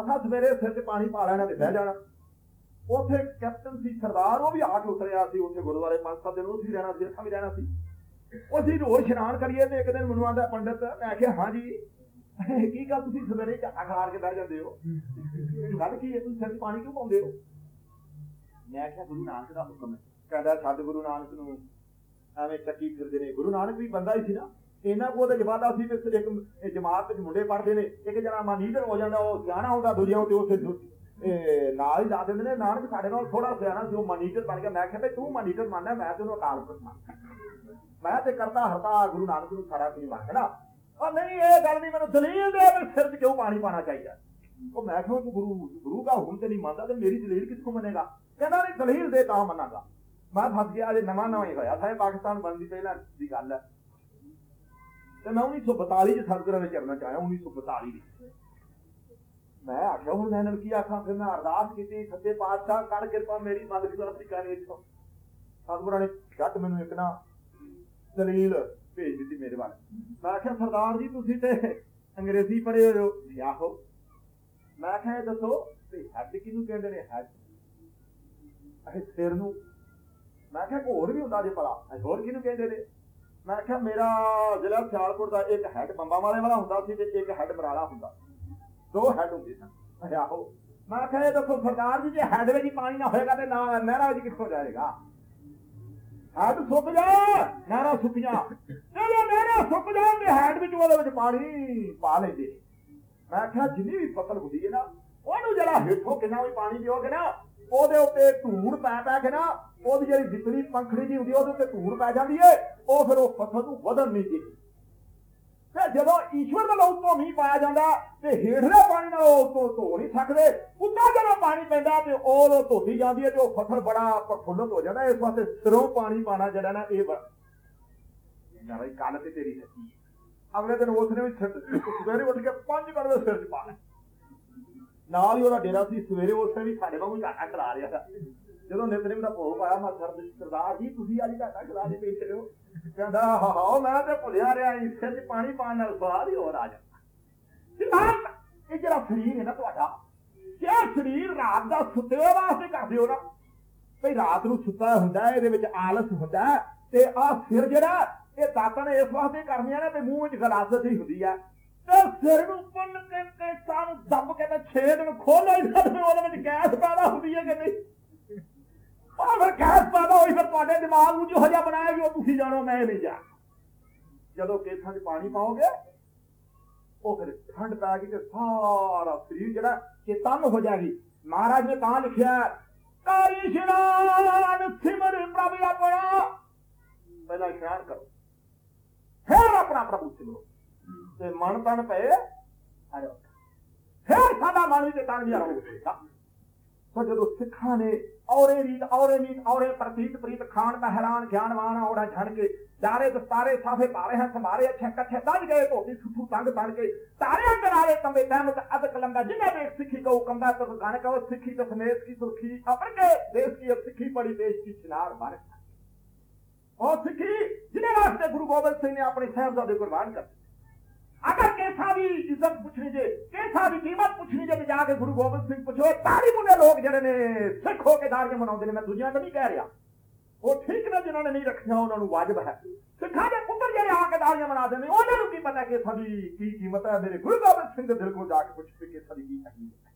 ਅਸਾਂ ਸਵੇਰੇ ਸਿਰ 'ਚ ਪਾਣੀ ਪਾ ਲੈਣਾ ਤੇ ਬਹਿ ਜਾਣਾ। ਉੱਥੇ ਕੈਪਟਨ ਸੀ ਸਰਦਾਰ, ਉਹ ਵੀ ਆ ਕੇ ਉਤਰਿਆ ਸੀ ਉੱਥੇ ਗੁਰਦੁਆਰੇ ਪੰਜ ਸੱਤ ਦਿਨ, ਉੱਥੇ ਰਹਿਣਾ ਸੀ, ਇੱਥੇ ਵੀ ਰਹਿਣਾ ਸੀ। ਉਹ ਅਸੀਂ ਰੋਜ਼ ਇਸ਼ਨਾਨ ਕਰੀਏ ਤੇ ਇੱਕ ਦਿਨ ਮੈਨੂੰ ਆਂਦਾ ਪੰਡਤ ਮੈਂ ਕਿਹਾ, ਹਾਂ ਜੀ, ਕੀ ਗੱਲ ਤੁਸੀਂ ਸਵੇਰੇ ਝਾਟਾ ਖਾਰ ਕੇ ਬਹਿ ਜਾਂਦੇ ਹੋ? ਗੱਲ ਕੀ ਹੈ? ਤੁਸੀਂ ਸਿਰ 'ਚ ਪਾਣੀ ਕਿਉਂ ਪਾਉਂਦੇ ਹੋ? ਮੈਂ ਕਿਹਾ, ਗੁਰੂ ਨਾਨਕ ਦਾ ਹੁਕਮ ਹੈ। ਕਹਿੰਦਾ ਛੱਡ ਗੁਰੂ ਨਾਨਕ ਨੂੰ ਐਵੇਂ ਚੱਕੀ ਫਿਰਦੇ ਨੇ। ਗੁਰੂ ਨਾਨਕ ਵੀ ਬੰਦਾ ਹੀ ਸੀ ਨਾ। ਇਹਨਾਂ ਕੋਲ ਤੇ ਜਵਾਦਾ ਸੀ ਤੇ ਇੱਕ ਜਮਾਤ ਵਿੱਚ ਮੁੰਡੇ ਪੜਦੇ ਨੇ, ਇੱਕ ਜਣਾ ਮਾਨੀਟਰ ਹੋ ਜਾਂਦਾ, ਉਹ ਸਿਆਣਾ ਹੁੰਦਾ, ਦੂਜਿਆਂ ਤੇ ਉੱਥੇ ਇਹ ਨਾਲ ਹੀ ਲਾ ਦਿੰਦੇ ਨੇ, ਨਾਨਕ ਸਾਡੇ ਨਾਲ ਥੋੜਾ ਸਿਆਣਾ ਸੀ, ਉਹ ਮਾਨੀਟਰ ਬਣ ਗਿਆ। ਮੈਂ ਕਿਹਾ ਤੂੰ ਮਾਨੀਟਰ ਮੰਨਦਾ, ਮੈਂ ਤੈਨੂੰ ਅਕਾਲ ਪੁਰਖ ਮੰਨਦਾ। ਮੈਂ ਤੇ ਕਰਤਾ ਹਰਤਾ ਗੁਰੂ ਨਾਨਕ ਨੂੰ ਸਾਰਾ ਕੁਝ ਮੰਗਦਾ ਉਹ ਨਹੀਂ, ਇਹ ਗੱਲ ਨਹੀਂ ਮੈਨੂੰ ਦਲੀਲ ਦੇ ਵੀ ਸਿਰ 'ਚ ਕਿਉਂ ਪਾਣੀ ਪਾਣਾ ਚਾਹੀਦਾ? ਉਹ ਮੈਂ ਕਿਹਾ, ਤੂੰ ਗੁਰੂ ਗੁਰੂ ਦਾ ਹੁਕਮ ਤੇ ਨਹੀਂ ਮੰਨਦਾ, ਤੇ ਮੇਰੀ ਦਲੀਲ ਕਿੱਥੋਂ ਮੰਨੇਗਾ? ਕਹਿੰਦਾ, ਨਹੀਂ, ਦਲੀਲ ਦੇ ਤਾਂ ਮੰਨਾਂਗਾ। ਮੈਂ ਫਸ ਗਿਆ, ਅਜੇ ਨਵਾਂ ਨਵਾਂ ਹੀ ਹੋਇਆ। ਸਾਰੇ ਪਾਕਿਸਤਾਨ ਬਣਦੀ ਪਹਿਲਾਂ ਦੀ ਗੱਲ ਹੈ। ਤੇ ਮੈਂ 1942 ਚ ਸਤਿਗੁਰਾਂ ਦੇ ਚਰਨਾਂ ਚ ਆਇਆ 1942 ਵਿੱਚ। ਮੈਂ ਆਖਿਆ, ਹੁਣ ਮੈਂ ਇਹਨਾਂ ਕੀ ਆਖਾਂ? ਫਿਰ ਮੈਂ ਅਰਦਾਸ ਕੀਤੀ, ਸੱਚੇ ਪਾਤਸ਼ਾਹ, ਕਰ ਕਿਰਪਾ ਮੇਰੀ ਮਦਦ ਕਰ ਅਫਰੀਕਾ ਦੇ ਵਿੱਚੋਂ ਸਤਿਗੁਰਾਂ ਨੇ ਛੱਟ ਮੈਨੂੰ ਇੱਕ ਨਾ ਦਲੀਲ ਭੇਜ ਦਿੱਤੀ ਮੇਰੇ ਵੱਲ ਮੈਂ ਆਖਿਆ, ਸਰਦਾਰ ਜੀ, ਤੁਸੀਂ ਤੇ ਅੰਗਰੇਜ਼ੀ ਪੜ੍ਹੇ ਹੋਏ ਹੋ। ਆਹੋ। ਮੈਂ ਆਖਿਆ, ਇਹ ਦੱਸੋ, ਵੀ ਹੈਡ ਕਿਹਨੂੰ ਕਹਿੰਦੇ ਨੇ? ਹੈਡ। ਅਹੇ ਸਿਰ ਨੂੰ, ਮੈਂ ਕਿਹਾ ਹੋਰ ਵੀ ਹੁੰਦਾ ਜੇ ਭਲਾ। ਅਹੇ ਹੋਰ ਕਿਹਨੂੰ ਕਹਿੰਦੇ ਨੇ? ਮੈਂ ਕਿਹਾ ਮੇਰਾ ਜ਼ਿਲ੍ਹਾ ਸਿਆਲਕੋਟ ਦਾ ਇੱਕ ਹੈੱਡ ਬੰਬਾਂ ਵਾਲੇ ਵਾਲਾ ਹੁੰਦਾ ਸੀ ਤੇ ਇੱਕ ਹੈਡ ਬਰਾਲਾ ਹੁੰਦਾ ਦੋ ਹੈੱਡ ਹੁੰਦੇ ਸਨ। ਆਹੋ। ਮੈਂ ਕਿਹਾ ਇਹ ਦੱਸੋ ਜੀ, ਜੇ ਹੈਡ ਵਿੱਚ ਹੀ ਪਾਣੀ ਨਾ ਹੋਏਗਾ ਤੇ ਨਾ ਨਹਿਰਾਂ ਵਿੱਚ ਕਿੱਥੋਂ ਜਾਏਗਾ? ਹੈੱਡ ਸੁੱਕ ਜਾ, ਨਹਿਰਾਂ ਸੁੱਕੀਆਂ। ਜਦੋਂ ਨਹਿਰਾਂ ਸੁੱਕ ਜਾਣ ਤੇ ਹੈਡ ਵਿੱਚ ਉਹਦੇ ਵਿੱਚ ਪਾਣੀ ਪਾ ਲੈਂਦੇ ਨੇ। ਮੈਂ ਕਿਹਾ ਜਿੰਨੀ ਵੀ ਫਸਲ ਹੁੰਦੀ ਹੈ ਨਾ, ਉਹਨੂੰ ਜਿਹੜਾ ਹੇਠੋਂ ਕਿੰਨਾ ਵੀ ਪਾਣੀ ਦਿਓਗੇ ਨਾ ਉਹਦੇ ਉੱਤੇ ਧੂੜ ਪੈ ਪੈ ਕੇ ਨਾ, ਉਹਦੀ ਜਿਹੜੀ ਵਿਚਲੀ ਪੰਖੜੀ ਜੀ ਹੁੰਦੀ ਉਹਦੇ ਉੱਤੇ ਧੂੜ ਪੈ ਜਾਂਦੀ ਏ, ਉਹ ਫਿਰ ਉਹ ਫਸਲ ਨੂੰ ਵਧਣ ਨਹੀਂ ਦਿੰਦੀ। ਤੇ ਜਦੋਂ ਈਸ਼ਵਰ ਵੱਲੋਂ ਉੱਤੋਂ ਮੀਂਹ ਪਾਇਆ ਜਾਂਦਾ, ਤੇ ਹੇਠਲੇ ਪਾਣੀ ਨਾਲ ਉਹ ਉੱਤੋਂ ਧੋ ਨਹੀਂ ਸਕਦੇ, ਉੱਤੋਂ ਜਦੋਂ ਪਾਣੀ ਪੈਂਦਾ ਤੇ ਉਹ ਉਹ ਧੋਤੀ ਜਾਂਦੀ ਹੈ ਤੇ ਉਹ ਫਸਲ ਬੜਾ ਪ੍ਰਫੁੱਲਤ ਹੋ ਜਾਂਦਾ, ਇਸ ਵਾਸਤੇ ਸਿਰੋਂ ਪਾਣੀ ਪਾਣਾ ਜਿਹੜਾ ਨਾ ਇਹ ਬ- ਨਾ ਬਈ ਕੱਲ ਤੇ ਤੇਰੀ ਸੱਚੀ ਅਗਲੇ ਦਿਨ ਉਸ ਨੇ ਵੀ ਸਵੇਰੇ ਉੱਠ ਕੇ ਪੰਜ ਕੜਵੇ ਸਿਰ 'ਚ ਪਾ ਨਾਲ ਹੀ ਉਹਦਾ ਡੇਰਾ ਸੀ, ਸਵੇਰੇ ਉਸ ਨੇ ਵੀ ਸਾਡੇ ਵਾਂਗੂ ਝਾਟਾ ਖਲਾ ਰਿਹਾ ਸੀ ਜਦੋਂ ਨਿਤਨੇਮ ਦਾ ਭੋਗ ਪਾਇਆ, ਮੈਂ ਸਰ ਸਰਦਾਰ ਜੀ, ਤੁਸੀਂ ਅੱਜ ਝਾਟਾ ਖਲਾ ਦੇ ਬੈਠੇ ਹੋ ਕਹਿੰਦਾ, ਹਾ ਮੈਂ ਤੇ ਭੁੱਲਿਆ ਰਿਹਾ ਇਸ 'ਚ ਪਾਣੀ ਪਾਣ ਨਾਲ ਸਵਾਦ ਹੀ ਹੋਰ ਆ ਜਾਂਦਾ ਇਹ ਜਿਹੜਾ ਸਰੀਰ ਹੈ ਨਾ ਤੁਹਾਡਾ ਇਹ ਸਰੀਰ ਰਾਤ ਦਾ ਸੁੱਤੇ ਵਾਸਤੇ ਕਰਦੇ ਹੋ ਨਾ, ਭਈ ਰਾਤ ਨੂੰ ਸੁੱਤਾ ਹੁੰਦਾ ਇਹਦੇ ਵਿੱਚ ਆਲਸ ਹੁੰਦਾ ਤੇ ਆਹ ਸਿਰ ਜਿਹੜਾ, ਇਹ ਦਾਤਾਂ ਨੇ ਇਸ ਵਾਸਤੇ ਕਰਨੀਆਂ ਨੇ, ਤੇ ਮੂੰਹ ਵਿੱਚ ਗਲਾਸਤ ਹੀ ਹੁੰਦੀ ਆ ਤੇ ਸਿਰ ਨੂੰ ਪੁੰਨ ਕੇ ਕੇਸਾਂ ਨੂੰ ਦੱਬ ਕੇ ਤੇ ਛੇ ਦਿਨ ਖੋਲੋ ਹੀ ਉਹਦੇ ਵਿੱਚ ਗੈਸ ਪੈਦਾ ਹੁੰਦੀ ਹੈ ਕਿ ਨਹੀਂ? ਉਹ ਫਿਰ ਗੈਸ ਪੈਦਾ ਹੋਈ ਫਿਰ ਤੁਹਾਡੇ ਦਿਮਾਗ ਨੂੰ ਜੋ ਹਜਾ ਬਣਾਇਆ ਕਿ ਉਹ ਤੁਸੀਂ ਜਾਣੋ, ਮੈਂ ਨਹੀਂ ਜਾ ਜਦੋਂ ਕੇਸਾਂ 'ਚ ਪਾਣੀ ਪਾਓਗੇ, ਉਹ ਫਿਰ ਠੰਡ ਪੈ ਗਈ ਤੇ ਸਾਰਾ ਸਰੀਰ ਜਿਹੜਾ ਚੇਤਨ ਹੋ ਜਾਏਗੀ। ਮਹਾਰਾਜ ਨੇ ਤਾਂ ਲਿਖਿਆ ਕਾਰੀ ਇਸ਼ਨਾਨ ਸਿਮਰ ਪ੍ਰਭੂ ਆਪਣਾ ਪਹਿਲਾਂ ਇਸ਼ਨਾਨ ਕਰੋ। ਫਿਰ ਆਪਣਾ ਪ੍ਰਭੂ ਸਿਮਰੋ। ਤੇ ਮਨ ਤਨ ਪਏ। ਫਿਰ ਸਾਡਾ ਮਨ ਵੀ ਤਨ ਵੀ ਆਉਗਾ ਪਰ ਜਦੋਂ ਸਿੱਖਾਂ ਨੇ ਔਰੇ ਰੀਤ ਔਰੇ ਨੀਤ ਔਰੇ ਪ੍ਰਤੀਤ ਪ੍ਰੀਤ ਖਾਨ ਪਹਿਰਾਨ ਗਿਆਨਵਾਨ ਔੜਾ ਛੜ ਕੇ ਚਾਰੇ ਦਸਤਾਰੇ ਸਾਫੇ ਭਾਰੇ ਹੱਥ ਮਾਰੇ ਅੱਛੇ ਕੱਛੇ ਦੱਜ ਗਏ ਧੋਤੀ ਸੁੱਥੂ ਤੰਗ ਤਣ ਕੇ ਤਾਰੇ ਕਰਾਰੇ ਕੰਬੇ ਤਹਿਮਤ ਅਦ ਕਲੰਦਾ ਜਿੰਨਾ ਵੇਖ ਸਿੱਖੀ ਕੋ ਕੰਦਾ ਤੋ ਗਾਣ ਕੋ ਸਿੱਖੀ ਤੇ ਸਮੇਤ ਕੀ ਸੁਰਖੀ ਅਪਰ ਕੇ ਦੇਸ਼ ਕੀ ਸਿੱਖੀ ਪੜੀ ਦੇਸ਼ ਕੀ ਚਿਨਾਰ ਬਣ ਉਹ ਸਿੱਖੀ ਜਿਹਨੇ ਵਾਸਤੇ ਗੁਰੂ ਗੋਬਿੰਦ ਸਿੰਘ ਨੇ ਆਪਣੇ ਸਾਹਿਬਜ਼ਾਦੇ ਕੁਰਬਾਨ ਕਰ ਦਿੱਤੇ ਅਗਰ ਕੈਸਾ ਵੀ ਇੱਜ਼ਤ ਪੁੱਛਣੀ ਜੇ ਕੈਸਾ ਵੀ ਕੀਮਤ ਪੁੱਛਣੀ ਜੇ ਤੇ ਜਾ ਕੇ ਗੁਰੂ ਗੋਬਿੰਦ ਸਿੰਘ ਪੁੱਛੋ ਤਾਰੀ ਤਾੜੀ ਲੋਕ ਜਿਹੜੇ ਨੇ ਸਿੱਖ ਹੋ ਕੇ ਦਾੜੀਆਂ ਮਨਾਉਂਦੇ ਨੇ ਮੈਂ ਦੂਜਿਆਂ ਦਾ ਨਹੀਂ ਕਹਿ ਰਿਹਾ ਉਹ ਠੀਕ ਨੇ ਜਿਨ੍ਹਾਂ ਨੇ ਨਹੀਂ ਰੱਖਿਆ ਉਹਨਾਂ ਨੂੰ ਵਾਜਬ ਹੈ ਸਿੱਖਾਂ ਦੇ ਪੁੱਤਰ ਜਿਹੜੇ ਆ ਕੇ ਦਾੜੀਆਂ ਮਨਾ ਦਿੰਦੇ ਉਹਨਾਂ ਨੂੰ ਕੀ ਪਤਾ ਕਿ ਸਾਡੀ ਕੀ ਕੀਮਤ ਹੈ ਮੇਰੇ ਗੁਰੂ ਗੋਬਿੰਦ ਸਿੰਘ ਦੇ ਦਿਲ ਕੋਲ ਜਾ ਕੇ ਪੁੱਛ ਕੇ ਕਿ ਸਾਡੀ ਕੀ ਅਹਿਮੀਅਤ ਹੈ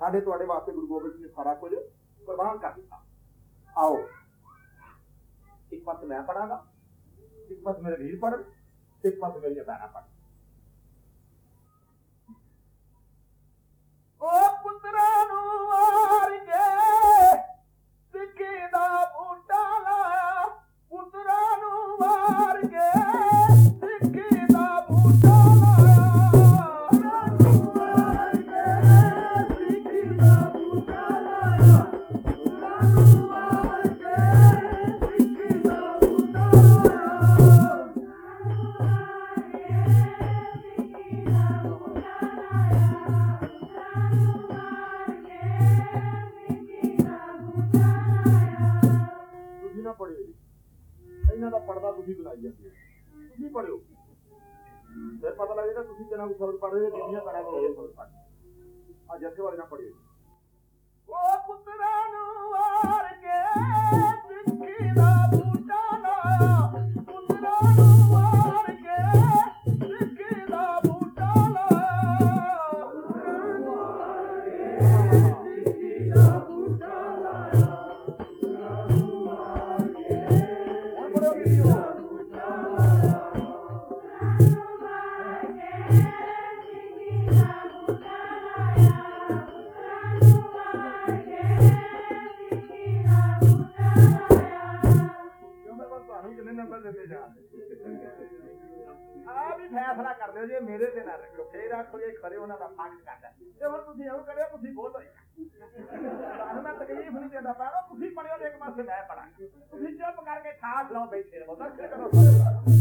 ਸਾਡੇ ਤੁਹਾਡੇ ਵਾਸਤੇ ਗੁਰੂ ਗੋਬਿੰਦ ਸਿੰਘ ਨੇ ਸਾਰਾ ਕੁਝ ਪ੍ਰਵਾਨ ਕਰ ਦਿੱਤਾ ਆਓ ਇੱਕ ਪਾਸੇ ਮੈਂ ਪੜਾਂਗਾ ਇੱਕ ਪਾਸੇ ਮੇਰੇ ਵੀਰ ਪੜਨ ਇੱਕ ਪਾਸੇ ਮੇਰੀਆਂ ਭੈਣਾਂ ਪੜਨ ਫਿਰ ਪਤਾ ਲੱਗੇਗਾ ਤੁਸੀਂ ਕੜਾ ਕਰੋਗੇ ਸ਼ਬਦ ਪੜ੍ਹ ਆ ਜੱਥੇ ਵਾਲੇ ਨਾਲ ਪੜਿਓ ਉਹ ਪੁੱਤਰਾਂ ਨੂੰ ਕਿੰਨੇ ਨੰਬਰ ਦਿੱਤੇ ਜਾਂਦੇ ਆ ਵੀ ਫੈਸਲਾ ਕਰ ਦਿਓ ਜੇ ਮੇਰੇ ਤੇ ਨਾ ਰੱਖਿਓ, ਫੇਰ ਆਖੋ ਜੇ ਖਰੇ ਉਹਨਾਂ ਦਾ ਫਾਕਟ ਕਰਦਾ ਤੇ ਹੁਣ ਤੁਸੀਂ ਇਹੋ ਕਰਿਓ, ਤੁਸੀਂ ਬੋਲੋ ਤੁਹਾਨੂੰ ਮੈਂ ਤਕਲੀਫ ਨਹੀਂ ਦਿੰਦਾ ਪੈਣਾ ਤੁਸੀਂ ਪੜਿਓ ਤੇ ਇੱਕ ਪਾਸੇ ਮੈਂ ਪੜਾਂਗਾ ਤੁਸੀਂ ਚੁੱਪ ਕਰਕੇ ਠਾਠ ਲਓ, ਬੈਠੇ ਰਹੋ, ਦਰਸ਼ਨ ਕਰੋ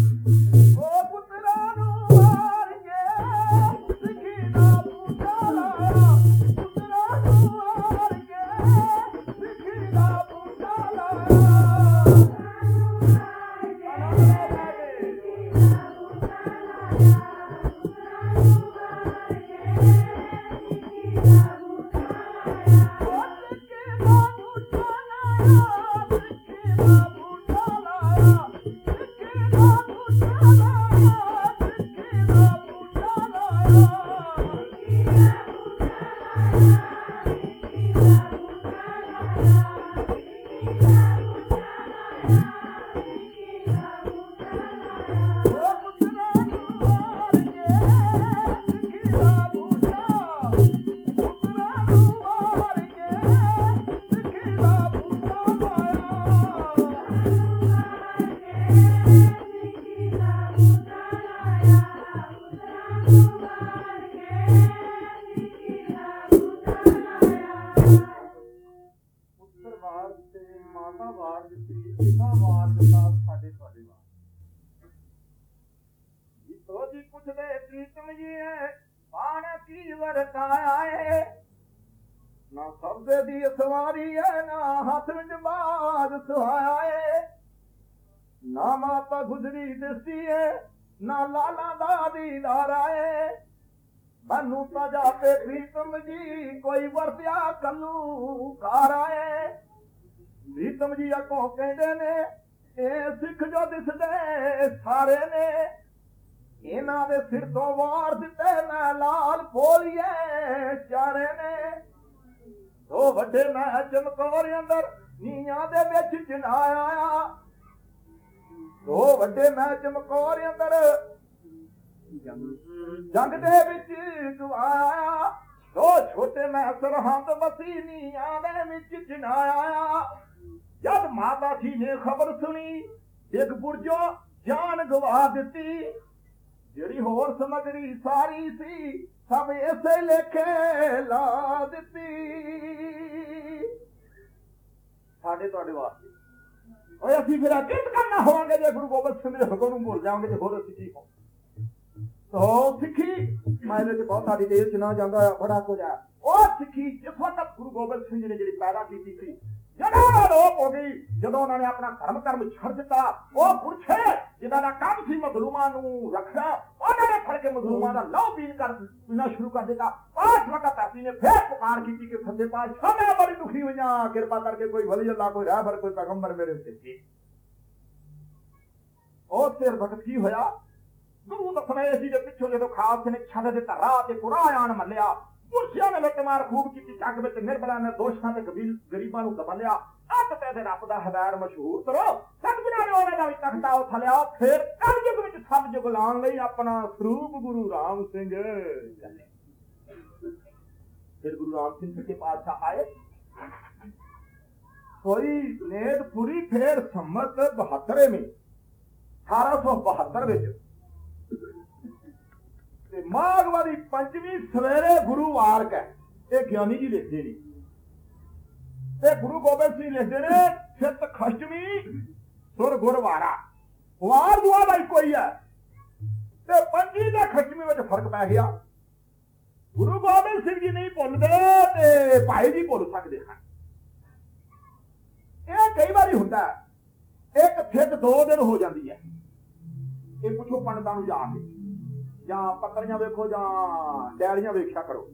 ਪੁੱਛਦੇ ਜੀ ਨੇ ਕੀ ਵਰਤਾਇਆ ਏ ਨਾ ਸਬਦੇ ਦੀ ਸਵਾਰੀ ਐ, ਨਾ ਹੱਥ ਵਿੱਚ ਬਾਜ ਸੁਹਾਇਆ ਏ ਨਾ ਮਾਤਾ ਗੁਜਰੀ ਦਿਸਦੀ ਏ ਨਾ ਲਾਲਾ ਦਾ ਦੀਦਾਰਾ ਏ ਮੈਨੂੰ ਤਾਂ ਜਾਪੇ ਪ੍ਰੀਤਮ ਜੀ ਕੋਈ ਵਰਤਿਆ ਕੱਲੂ ਕਾਰਾ ਏ ਪ੍ਰੀਤਮ ਜੀ ਅੱਗੋਂ ਕਹਿੰਦੇ ਨੇ, ਇਹ ਸਿੱਖ ਜੋ ਦਿਸਦੇ ਸਾਰੇ ਨੇ। ਇਹਨਾਂ ਦੇ ਸਿਰ ਤੋਂ ਵਾਰ ਦਿੱਤੇ ਮੈਂ ਲਾਲ ਪੋਲੀਏ ਚਾਰੇ ਨੇ। ਦੋ ਵੱਡੇ ਮੈਂ ਚਮਕੌਰ ਅੰਦਰ ਨੀਆਂ ਦੇ ਵਿੱਚ ਜਨਾਇਆ ਦੋ ਵੱਡੇ ਮੈਂ ਚਮਕੌਰ ਅੰਦਰ, ਜੰਗ ਦੇ ਵਿੱਚ ਗਵਾਇਆ ਦੋ ਛੋਟੇ ਮੈਂ ਸਰਹੰਦ ਵਸੀ ਨੀਆਂ ਦੇ ਵਿੱਚ ਜਨਾਇਆ ਜਦ ਮਾਤਾ ਜੀ ਨੇ ਖਬਰ ਸੁਣੀ ਇੱਕ ਬੁਰਜੋ ਜਾਨ ਗਵਾ ਦਿੱਤੀ ਜਿਹੜੀ ਹੋਰ ਸਮਗਰੀ ਸਾਰੀ ਸੀ, ਸਭ ਇਸੇ ਲੇਖੇ ਲਾ ਦਿੱਤੀ। ਸਾਡੇ ਤੁਹਾਡੇ ਵਾਸਤੇ। ਓਏ, ਅਸੀਂ ਫਿਰ ਅੱਗੇ ਕਰਨਾ ਹੋਵਾਂਗੇ, ਜੇ ਗੁਰੂ ਗੋਬਿੰਦ ਸਿੰਘ ਦੇ ਹੁਕਮ ਨੂੰ ਭੁੱਲ ਜਾਵਾਂਗੇ ਤੇ ਹੋਰ ਅਸੀਂ ਕੀ ਹੋ ਸੋ ਸਿੱਖੀ, ਮੈਂ ਇਹਦੇ ਬਹੁਤ ਸਾਡੀ ਦੇਰ ਚ ਨਾ ਜਾਂਦਾ, ਬੜਾ ਕੁਝ ਆ ਉਹ ਸਿੱਖੀ, ਜਿੱਥੋਂ ਤੱਕ ਗੁਰੂ ਗੋਬਿੰਦ ਸਿੰਘ ਜੀ ਨੇ ਜਿਹੜੀ ਪੈਦਾ ਕੀਤੀ ਸੀ ਜਦੋਂ ਉਹ ਲੋਪ ਹੋ ਗਈ, ਜਦੋਂ ਉਹਨਾਂ ਨੇ ਆਪਣਾ ਧਰਮ ਕਰਮ ਛੱਡ ਦਿੱਤਾ, ਉਹ ਪੁਰਖੇ ਜਿਨ੍ਹਾਂ ਦਾ ਕੰਮ ਸੀ ਮਜ਼ਲੂਮਾਂ ਨੂੰ ਰੱਖਣਾ, ਉਹਨਾਂ ਨੇ ਫੜ ਕੇ ਮਜ਼ਲੂਮਾਂ ਦਾ ਲਹੂ ਪੀਣ ਕਰ ਪੀਣਾ ਸ਼ੁਰੂ ਕਰ ਦਿੱਤਾ। ਉਸ ਵਕਤ ਧਰਤੀ ਨੇ ਫੇਰ ਪੁਕਾਰ ਕੀਤੀ ਕਿ ਸੱਚੇ ਪਾਤਸ਼ਾਹ, ਮੈਂ ਬੜੀ ਦੁਖੀ ਹੋਈਆਂ ਕਿਰਪਾ ਕਰਕੇ ਕੋਈ ਵਲੀ ਅੱਲਾ, ਕੋਈ ਰਹਿਬਰ, ਕੋਈ ਪੈਗੰਬਰ ਮੇਰੇ ਉੱਤੇ ਸੀ। ਉਹ ਸਿਰ ਵਕਤ ਕੀ ਹੋਇਆ? ਗੁਰੂ ਦੱਸਣਾ ਸੀ ਦੇ ਪਿੱਛੋਂ ਜਦੋਂ ਖਾਲਸੇ ਨੇ ਛੱਡ ਦਿੱਤਾ, ਰਾਹ ਤੇ ਕੁਰਾਨ ਮੱਲਿਆ ਪੁਰਸ਼ਿਆਂ ਨੇ ਲੁੱਟਮਾਰ ਖੂਬ ਕੀਤੀ ਜੱਗ ਵਿੱਚ ਨਿਰਬਲਾ ਨੇ ਦੋਸ਼ਾਂ ਤੇ ਗਰੀਬਾਂ ਨੂੰ ਦਬਾ ਅੱਤ ਤੇ ਦੇ ਰੱਬ ਦਾ ਹਦਾਇਰ ਮਸ਼ਹੂਰ ਕਰੋ। ਸਤਿਗੁਰਾਂ ਨੇ ਉਹਨਾਂ ਦਾ ਵੀ ਤਖਤਾ ਉਥਲਿਆ ਫਿਰ ਕਲਯੁਗ ਵਿੱਚ ਸਭ ਜੁਗ ਲਾਉਣ ਲਈ ਆਪਣਾ ਸਰੂਪ ਗੁਰੂ ਰਾਮ ਸਿੰਘ। ਫਿਰ ਗੁਰੂ ਰਾਮ ਸਿੰਘ ਸੱਚੇ ਪਾਤਸ਼ਾਹ ਆਏ। ਕੋਈ ਨੇੜ ਪੂਰੀ ਫੇਰ ਸੰਮਤ 72 ਵਿੱਚ 1872 ਵਿੱਚ ਤੇ ਮਾਘਵਾਦੀ ਪੰਜਵੀਂ ਸਵੇਰੇ ਗੁਰੂ ਵਾਰਕ ਹੈ। ਇਹ ਗਿਆਨੀ ਜੀ ਲਿਖਦੇ ਨੇ। ਤੇ ਗੁਰੂ ਗੋਬਿੰਦ ਸਿੰਘ ਲਿਖਦੇ ਨੇ, ਸਿੱਤ ਖਸ਼ਮੀ ਸੁਰ ਗੁਰਵਾਰਾ ਵਾਰ। ਦੁਆ ਦਾ ਇੱਕੋ ਹੈ ਤੇ ਪੰਜੀ ਦੇ ਖਸ਼ਮੀ ਵਿੱਚ ਫ਼ਰਕ ਪੈ ਗਿਆ। ਗੁਰੂ ਗੋਬਿੰਦ ਸਿੰਘ ਜੀ ਨਹੀਂ ਭੁੱਲਦੇ ਤੇ ਭਾਈ ਜੀ ਭੁੱਲ ਸਕਦੇ ਹਨ। ਇਹ ਕਈ ਵਾਰੀ ਹੁੰਦਾ ਇੱਕ ਫਿੱਟ ਦੋ ਦਿਨ ਹੋ ਜਾਂਦੀ ਹੈ। ਇਹ ਪੁੱਛੋ ਪੰਡਤਾਂ ਨੂੰ ਜਾ ਕੇ। ਜਾਂ ਪੱਤਰੀਆਂ ਵੇਖੋ ਜਾਂ ਡੈਲੀਆਂ ਵੇਖਿਆ ਕਰੋ।